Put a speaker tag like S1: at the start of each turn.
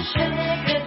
S1: Krishna